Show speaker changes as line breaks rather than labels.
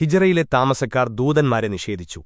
ഹിജറയിലെ താമസക്കാർ ദൂതന്മാരെ നിഷേധിച്ചു